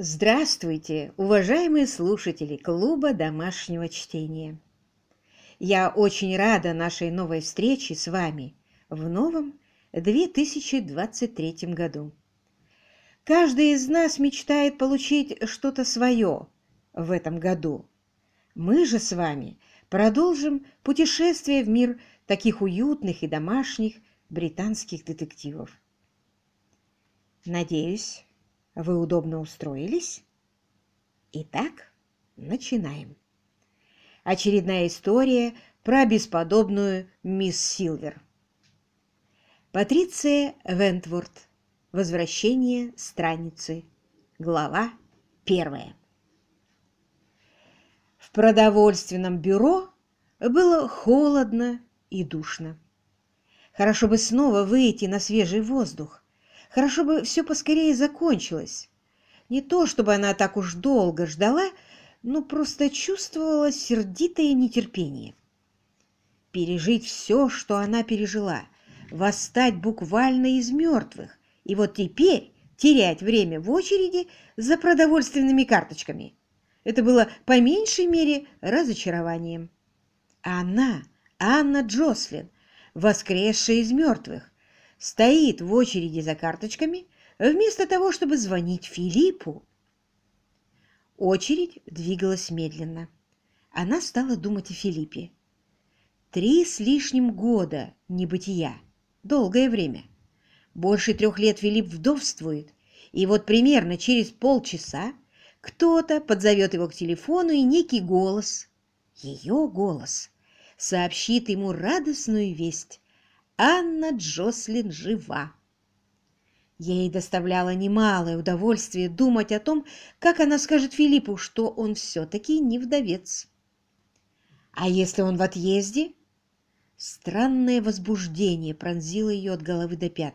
Здравствуйте, уважаемые слушатели клуба домашнего чтения. Я очень рада нашей новой встрече с вами в новом 2023 году. Каждый из нас мечтает получить что-то свое в этом году. Мы же с вами продолжим путешествие в мир таких уютных и домашних британских детективов. Надеюсь, вы удобно устроились? Итак, начинаем. Очередная история про бесподобную мисс Силвер. Патриция Вентворд. Возвращение страницы. Глава первая. В продовольственном бюро было холодно и душно. Хорошо бы снова выйти на свежий воздух, Хорошо бы все поскорее закончилось. Не то, чтобы она так уж долго ждала, но просто чувствовала сердитое нетерпение. Пережить все, что она пережила, восстать буквально из мертвых, и вот теперь терять время в очереди за продовольственными карточками. Это было по меньшей мере разочарованием. А она, Анна Джослин, воскресшая из мертвых, стоит в очереди за карточками, вместо того, чтобы звонить Филиппу. Очередь двигалась медленно. Она стала думать о Филиппе. Три с лишним года небытия. Долгое время. Больше трех лет Филипп вдовствует, и вот примерно через полчаса кто-то подзовет его к телефону, и некий голос, ее голос, сообщит ему радостную весть. Анна Джослин жива. Ей доставляло немалое удовольствие думать о том, как она скажет Филиппу, что он все-таки не вдовец. А если он в отъезде? Странное возбуждение пронзило ее от головы до пят.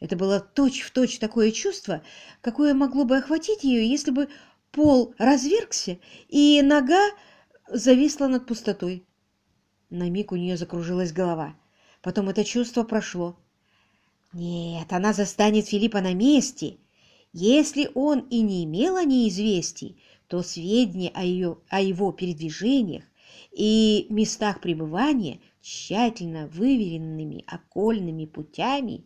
Это было точь-в-точь точь такое чувство, какое могло бы охватить ее, если бы пол развергся и нога зависла над пустотой. На миг у нее закружилась голова. Потом это чувство прошло. Нет, она застанет Филиппа на месте. Если он и не имел о ней известий, то сведения о, ее, о его передвижениях и местах пребывания тщательно выверенными окольными путями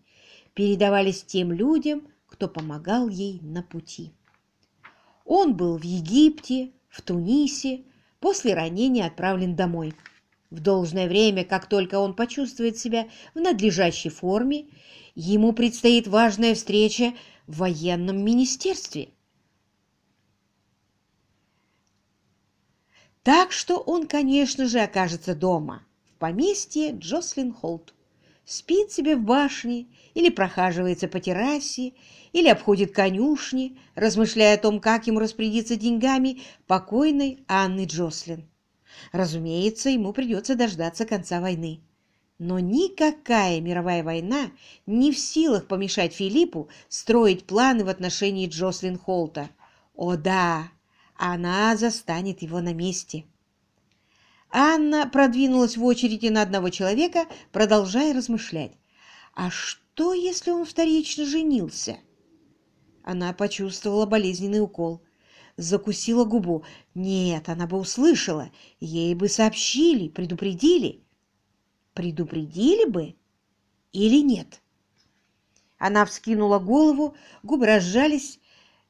передавались тем людям, кто помогал ей на пути. Он был в Египте, в Тунисе, после ранения отправлен домой. В должное время, как только он почувствует себя в надлежащей форме, ему предстоит важная встреча в военном министерстве. Так что он, конечно же, окажется дома, в поместье Джослин Холт. Спит себе в башне, или прохаживается по террасе, или обходит конюшни, размышляя о том, как ему распорядиться деньгами покойной Анны Джослин. Разумеется, ему придется дождаться конца войны. Но никакая мировая война не в силах помешать Филиппу строить планы в отношении Джослин Холта. О да, она застанет его на месте. Анна продвинулась в очереди на одного человека, продолжая размышлять. А что, если он вторично женился? Она почувствовала болезненный укол закусила губу. Нет, она бы услышала, ей бы сообщили, предупредили. Предупредили бы или нет? Она вскинула голову, губы разжались,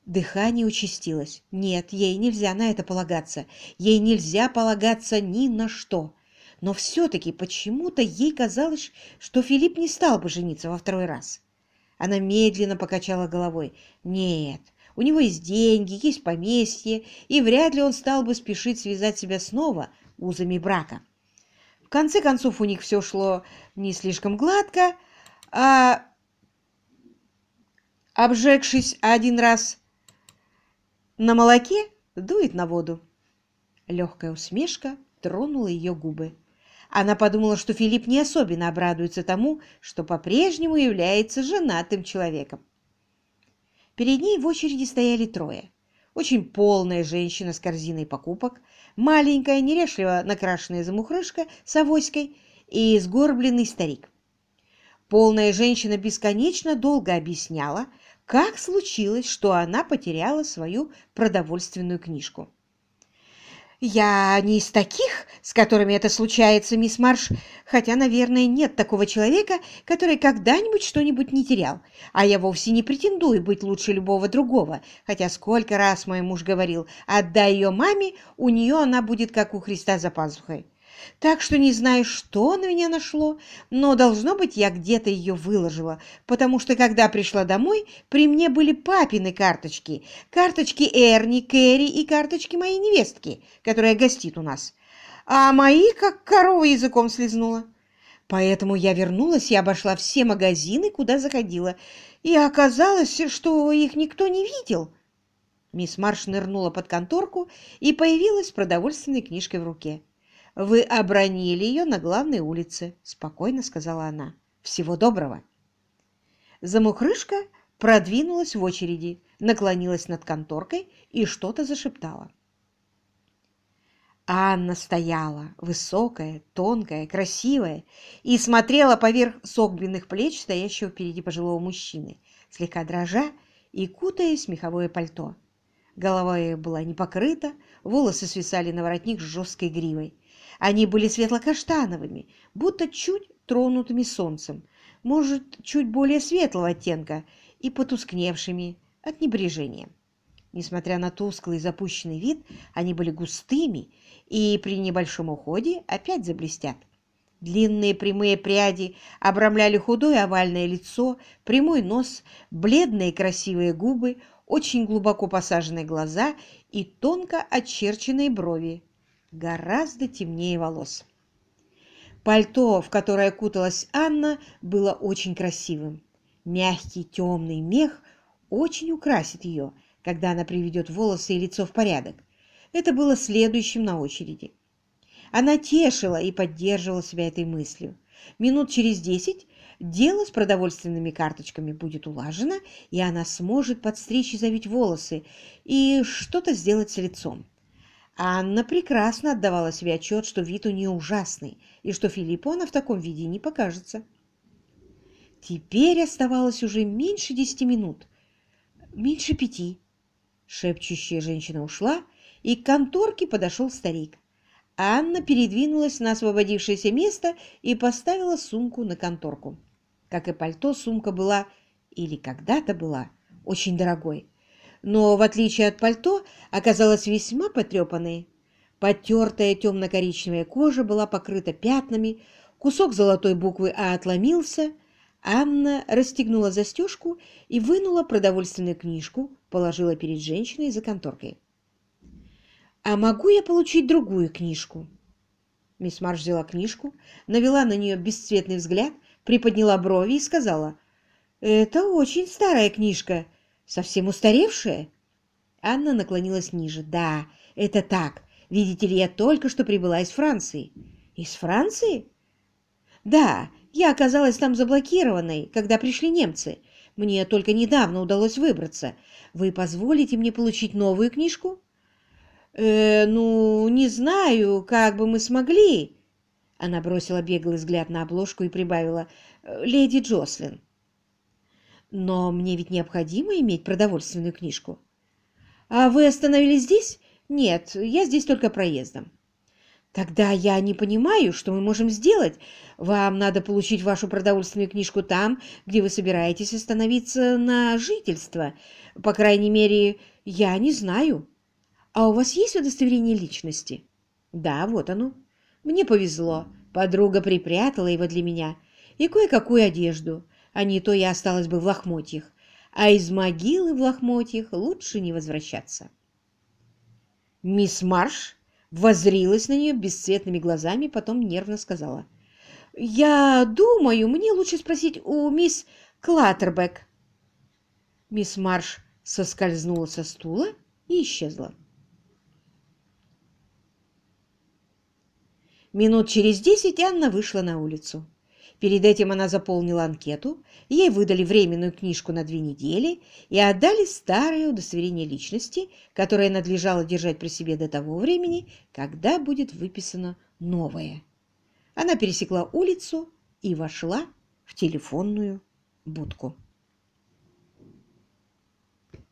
дыхание участилось. Нет, ей нельзя на это полагаться. Ей нельзя полагаться ни на что. Но все-таки почему-то ей казалось, что Филипп не стал бы жениться во второй раз. Она медленно покачала головой. Нет, у него есть деньги, есть поместье, и вряд ли он стал бы спешить связать себя снова узами брака. В конце концов, у них все шло не слишком гладко, а, обжегшись один раз на молоке, дует на воду. Легкая усмешка тронула ее губы. Она подумала, что Филипп не особенно обрадуется тому, что по-прежнему является женатым человеком. Перед ней в очереди стояли трое. Очень полная женщина с корзиной покупок, маленькая, нерешливо накрашенная замухрышка с авоськой и сгорбленный старик. Полная женщина бесконечно долго объясняла, как случилось, что она потеряла свою продовольственную книжку. «Я не из таких, с которыми это случается, мисс Марш, хотя, наверное, нет такого человека, который когда-нибудь что-нибудь не терял, а я вовсе не претендую быть лучше любого другого, хотя сколько раз мой муж говорил, отдай ее маме, у нее она будет как у Христа за пазухой. Так что не знаю, что на меня нашло, но, должно быть, я где-то ее выложила, потому что, когда пришла домой, при мне были папины карточки, карточки Эрни, Кэрри и карточки моей невестки, которая гостит у нас. А мои, как корова, языком слезнула. Поэтому я вернулась и обошла все магазины, куда заходила, и оказалось, что их никто не видел. Мисс Марш нырнула под конторку и появилась с продовольственной книжкой в руке. «Вы обронили ее на главной улице», — спокойно сказала она. «Всего доброго». Замухрышка продвинулась в очереди, наклонилась над конторкой и что-то зашептала. Анна стояла, высокая, тонкая, красивая, и смотрела поверх согбенных плеч стоящего впереди пожилого мужчины, слегка дрожа и кутаясь в меховое пальто. Голова ее была не покрыта, волосы свисали на воротник с жесткой гривой. Они были светло-каштановыми, будто чуть тронутыми солнцем, может, чуть более светлого оттенка и потускневшими от небрежения. Несмотря на тусклый запущенный вид, они были густыми и при небольшом уходе опять заблестят. Длинные прямые пряди обрамляли худое овальное лицо, прямой нос, бледные красивые губы, очень глубоко посаженные глаза и тонко очерченные брови, гораздо темнее волос. Пальто, в которое куталась Анна, было очень красивым. Мягкий темный мех очень украсит ее, когда она приведет волосы и лицо в порядок. Это было следующим на очереди. Она тешила и поддерживала себя этой мыслью. Минут через десять дело с продовольственными карточками будет улажено, и она сможет подстричь и завить волосы и что-то сделать с лицом. Анна прекрасно отдавала себе отчет, что вид у нее ужасный, и что Филиппу она в таком виде не покажется. Теперь оставалось уже меньше десяти минут. Меньше пяти. Шепчущая женщина ушла, и к конторке подошел старик. Анна передвинулась на освободившееся место и поставила сумку на конторку. Как и пальто, сумка была, или когда-то была, очень дорогой но, в отличие от пальто, оказалась весьма потрепанной. Потертая темно-коричневая кожа была покрыта пятнами, кусок золотой буквы «А» отломился. Анна расстегнула застежку и вынула продовольственную книжку, положила перед женщиной за конторкой. «А могу я получить другую книжку?» Мисс Марш взяла книжку, навела на нее бесцветный взгляд, приподняла брови и сказала, «Это очень старая книжка. Совсем устаревшая? Анна наклонилась ниже. Да, это так. Видите ли, я только что прибыла из Франции. Из Франции? Да, я оказалась там заблокированной, когда пришли немцы. Мне только недавно удалось выбраться. Вы позволите мне получить новую книжку? Э, ну, не знаю, как бы мы смогли. Она бросила беглый взгляд на обложку и прибавила. «Леди Джослин». Но мне ведь необходимо иметь продовольственную книжку. А вы остановились здесь? Нет, я здесь только проездом. Тогда я не понимаю, что мы можем сделать. Вам надо получить вашу продовольственную книжку там, где вы собираетесь остановиться на жительство. По крайней мере, я не знаю. А у вас есть удостоверение личности? Да, вот оно. Мне повезло. Подруга припрятала его для меня. И кое-какую одежду а не то я осталась бы в лохмотьях, а из могилы в лохмотьях лучше не возвращаться. Мисс Марш возрилась на нее бесцветными глазами, потом нервно сказала. «Я думаю, мне лучше спросить у мисс Клаттербек». Мисс Марш соскользнула со стула и исчезла. Минут через десять Анна вышла на улицу. Перед этим она заполнила анкету, ей выдали временную книжку на две недели и отдали старое удостоверение личности, которое надлежало держать при себе до того времени, когда будет выписано новое. Она пересекла улицу и вошла в телефонную будку.